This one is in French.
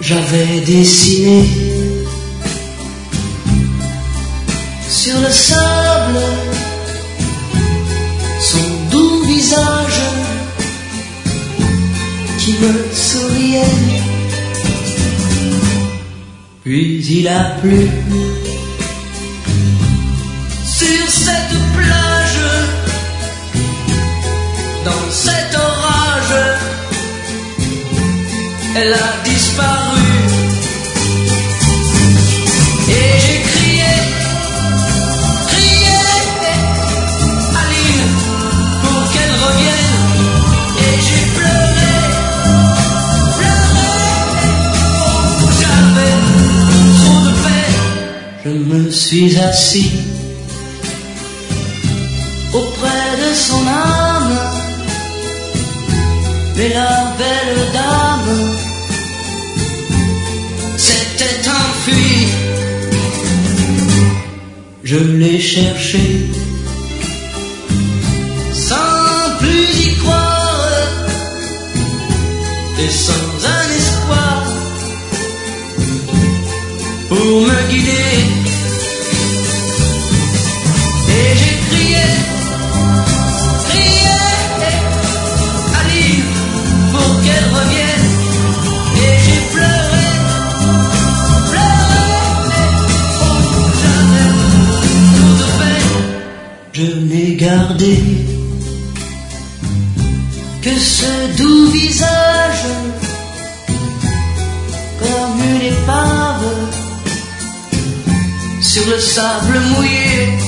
J'avais dessiné sur le sable son doux visage qui me souriait. Puis il a plu sur cette plage, dans cet orage, elle a disparu. Je me suis assis auprès de son âme. Mais la belle dame s'était enfuie. Je l'ai cherché sans plus y croire et sans un espoir pour me guider. Que ce doux visage comme une épave sur le sable mouillé